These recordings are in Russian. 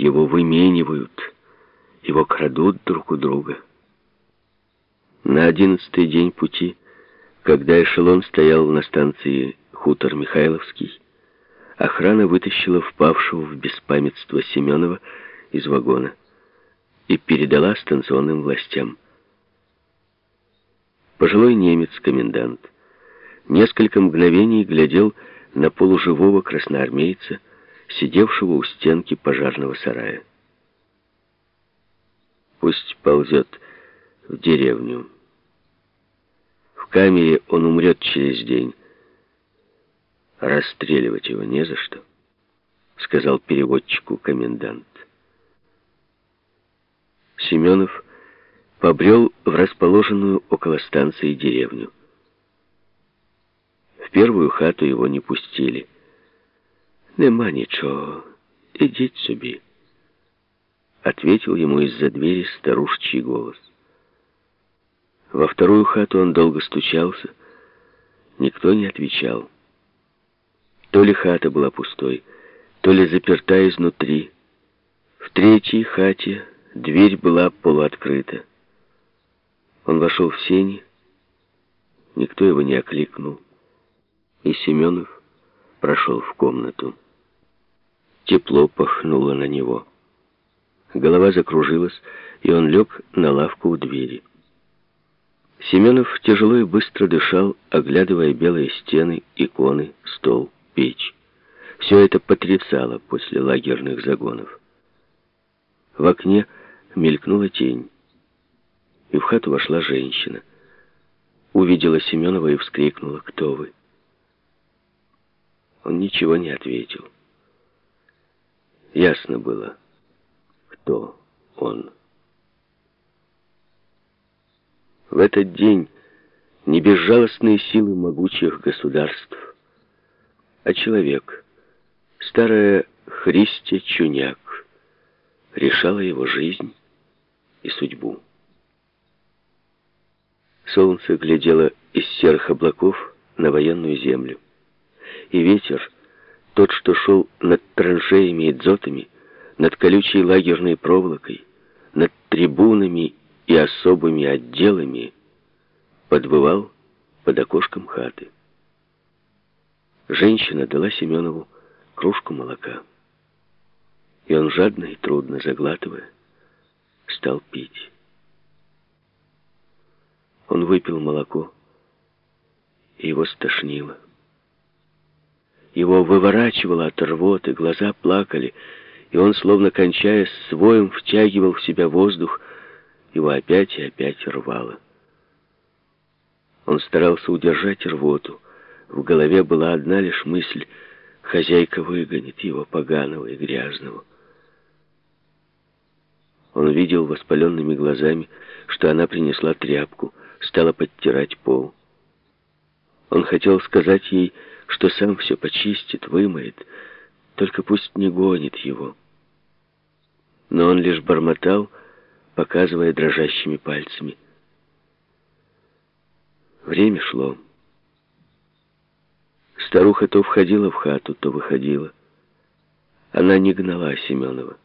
Его выменивают, его крадут друг у друга. На одиннадцатый день пути, когда эшелон стоял на станции Хутор Михайловский, охрана вытащила впавшего в беспамятство Семенова из вагона и передала станционным властям. Пожилой немец-комендант несколько мгновений глядел на полуживого красноармейца, сидевшего у стенки пожарного сарая. Пусть ползет в деревню. В камере он умрет через день. Расстреливать его не за что, сказал переводчику комендант. Семенов побрел в расположенную около станции деревню. В первую хату его не пустили. «Нема ничего, ідіть собі», — ответил ему из-за двери старушечий голос. Во вторую хату он долго стучался, никто не отвечал. То ли хата была пустой, то ли заперта изнутри. В третьей хате дверь была полуоткрыта. Он вошел в сени, никто его не окликнул, и Семенов прошел в комнату. Тепло пахнуло на него. Голова закружилась, и он лег на лавку у двери. Семенов тяжело и быстро дышал, оглядывая белые стены, иконы, стол, печь. Все это потрясало после лагерных загонов. В окне мелькнула тень и в хату вошла женщина. Увидела Семенова и вскрикнула «Кто вы?». Он ничего не ответил. Ясно было, кто он. В этот день не безжалостные силы могучих государств, а человек, старая Христя Чуняк, решала его жизнь и судьбу. Солнце глядело из серых облаков на военную землю. И ветер, тот, что шел над траншеями и дзотами, над колючей лагерной проволокой, над трибунами и особыми отделами, подбывал под окошком хаты. Женщина дала Семенову кружку молока. И он, жадно и трудно заглатывая, стал пить. Он выпил молоко, и его стошнило. Его выворачивало от рвоты, глаза плакали, и он, словно кончая своим, втягивал в себя воздух, его опять и опять рвало. Он старался удержать рвоту. В голове была одна лишь мысль — хозяйка выгонит его поганого и грязного. Он видел воспаленными глазами, что она принесла тряпку — стала подтирать пол. Он хотел сказать ей, что сам все почистит, вымоет, только пусть не гонит его. Но он лишь бормотал, показывая дрожащими пальцами. Время шло. Старуха то входила в хату, то выходила. Она не гнала Семенова.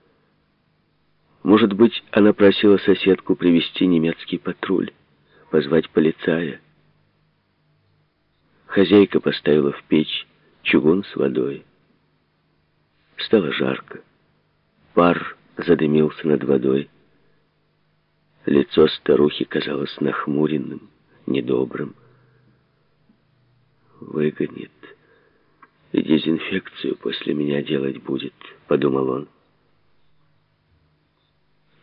Может быть, она просила соседку привести немецкий патруль позвать полицая. Хозяйка поставила в печь чугун с водой. Стало жарко. Пар задымился над водой. Лицо старухи казалось нахмуренным, недобрым. «Выгонит и дезинфекцию после меня делать будет», — подумал он.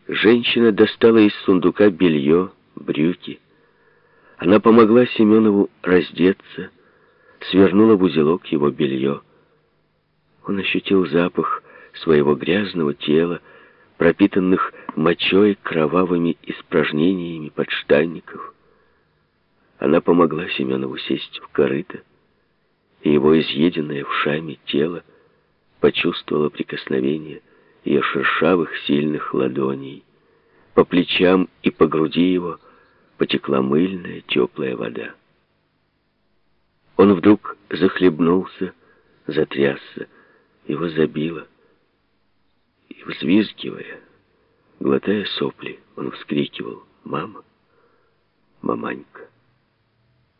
Женщина достала из сундука белье, брюки, она помогла Семенову раздеться, свернула в узелок его белье. Он ощутил запах своего грязного тела, пропитанных мочой, кровавыми испражнениями подштанников. Она помогла Семенову сесть в корыто, и его изъеденное вшами тело почувствовало прикосновение ее шершавых сильных ладоней. По плечам и по груди его — потекла мыльная теплая вода. Он вдруг захлебнулся, затрясся, его забило. И взвизгивая, глотая сопли, он вскрикивал «Мама! Маманька!»